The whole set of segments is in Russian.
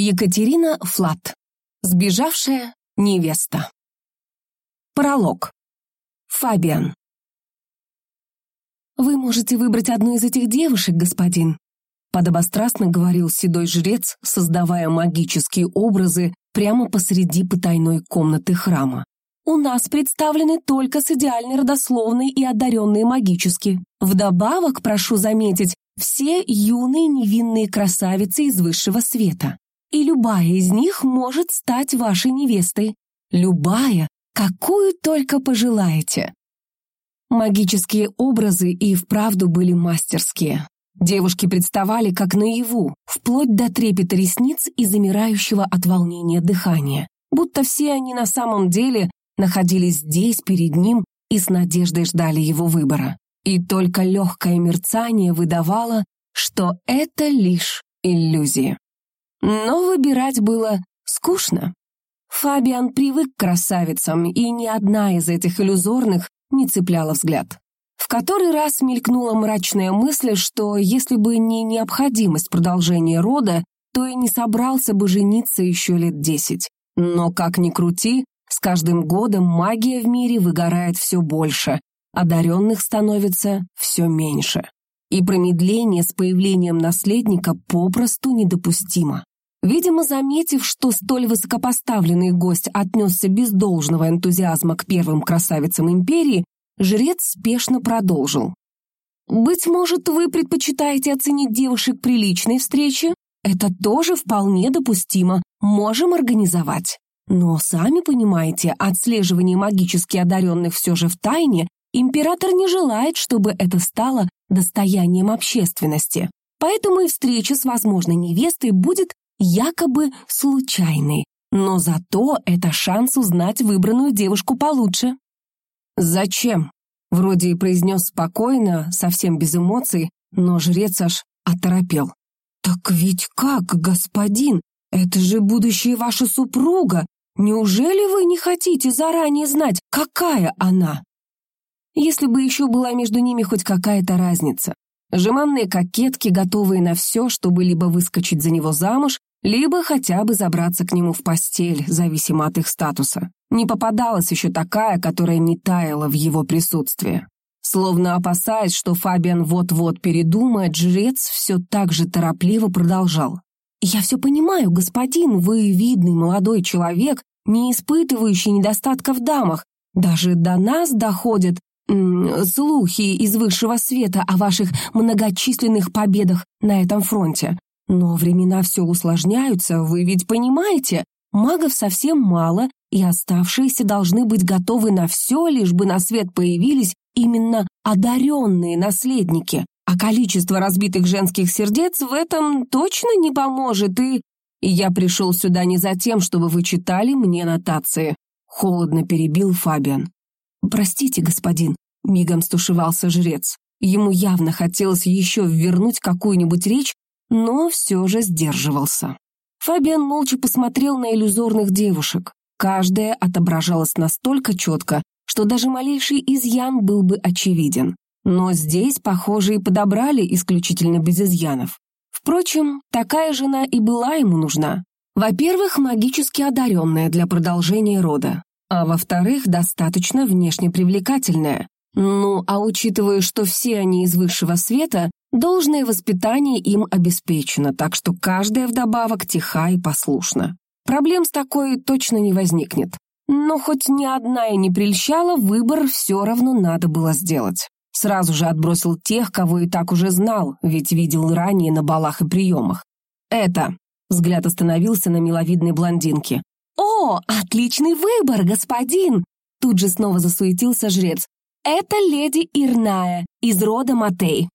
Екатерина Флат. Сбежавшая невеста. Пролог. Фабиан. «Вы можете выбрать одну из этих девушек, господин», подобострастно говорил седой жрец, создавая магические образы прямо посреди потайной комнаты храма. «У нас представлены только с идеальной родословной и одаренные магически. Вдобавок, прошу заметить, все юные невинные красавицы из высшего света и любая из них может стать вашей невестой. Любая, какую только пожелаете. Магические образы и вправду были мастерские. Девушки представали как наяву, вплоть до трепета ресниц и замирающего от волнения дыхания, будто все они на самом деле находились здесь, перед ним, и с надеждой ждали его выбора. И только легкое мерцание выдавало, что это лишь иллюзия. Но выбирать было скучно. Фабиан привык к красавицам, и ни одна из этих иллюзорных не цепляла взгляд. В который раз мелькнула мрачная мысль, что если бы не необходимость продолжения рода, то и не собрался бы жениться еще лет десять. Но, как ни крути, с каждым годом магия в мире выгорает все больше, одаренных становится все меньше. И промедление с появлением наследника попросту недопустимо. Видимо, заметив, что столь высокопоставленный гость отнесся без должного энтузиазма к первым красавицам империи, жрец спешно продолжил. «Быть может, вы предпочитаете оценить девушек приличной встречи? Это тоже вполне допустимо, можем организовать. Но, сами понимаете, отслеживание магически одаренных все же в тайне, император не желает, чтобы это стало достоянием общественности. Поэтому и встреча с возможной невестой будет якобы случайный, но зато это шанс узнать выбранную девушку получше. «Зачем?» — вроде и произнес спокойно, совсем без эмоций, но жрец аж оторопел. «Так ведь как, господин? Это же будущая ваша супруга! Неужели вы не хотите заранее знать, какая она?» Если бы еще была между ними хоть какая-то разница. Жеманные кокетки, готовые на все, чтобы либо выскочить за него замуж, либо хотя бы забраться к нему в постель, зависимо от их статуса. Не попадалась еще такая, которая не таяла в его присутствии. Словно опасаясь, что Фабиан вот-вот передумает, жрец все так же торопливо продолжал. «Я все понимаю, господин, вы видный молодой человек, не испытывающий недостатка в дамах. Даже до нас доходят слухи из высшего света о ваших многочисленных победах на этом фронте. Но времена все усложняются, вы ведь понимаете? Магов совсем мало, и оставшиеся должны быть готовы на все, лишь бы на свет появились именно одаренные наследники. А количество разбитых женских сердец в этом точно не поможет, и... Я пришел сюда не за тем, чтобы вы читали мне нотации. Холодно перебил Фабиан. «Простите, господин», — мигом стушевался жрец. Ему явно хотелось еще ввернуть какую-нибудь речь, но все же сдерживался. Фабиан молча посмотрел на иллюзорных девушек. Каждая отображалась настолько четко, что даже малейший изъян был бы очевиден. Но здесь, похоже, и подобрали исключительно без изъянов. Впрочем, такая жена и была ему нужна. Во-первых, магически одаренная для продолжения рода, а во-вторых, достаточно внешне привлекательная. Ну, а учитывая, что все они из высшего света, Должное воспитание им обеспечено, так что каждая вдобавок тиха и послушна. Проблем с такой точно не возникнет. Но хоть ни одна и не прельщала, выбор все равно надо было сделать. Сразу же отбросил тех, кого и так уже знал, ведь видел ранее на балах и приемах. «Это...» — взгляд остановился на миловидной блондинке. «О, отличный выбор, господин!» Тут же снова засуетился жрец. «Это леди Ирная из рода Матей.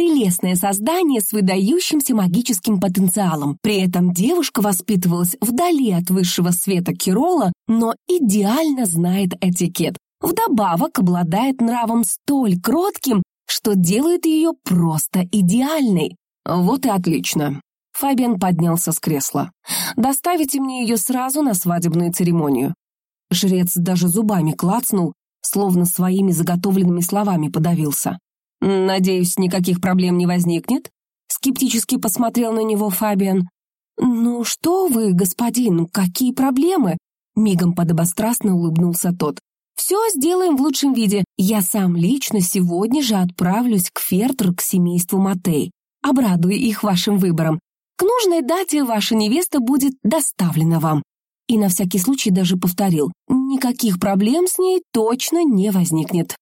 Прелестное создание с выдающимся магическим потенциалом. При этом девушка воспитывалась вдали от высшего света Кирола, но идеально знает этикет. Вдобавок обладает нравом столь кротким, что делает ее просто идеальной. Вот и отлично. Фабиан поднялся с кресла. «Доставите мне ее сразу на свадебную церемонию». Жрец даже зубами клацнул, словно своими заготовленными словами подавился. «Надеюсь, никаких проблем не возникнет?» Скептически посмотрел на него Фабиан. «Ну что вы, господин, какие проблемы?» Мигом подобострастно улыбнулся тот. «Все сделаем в лучшем виде. Я сам лично сегодня же отправлюсь к Фертр к семейству Матей. Обрадую их вашим выбором. К нужной дате ваша невеста будет доставлена вам». И на всякий случай даже повторил, никаких проблем с ней точно не возникнет.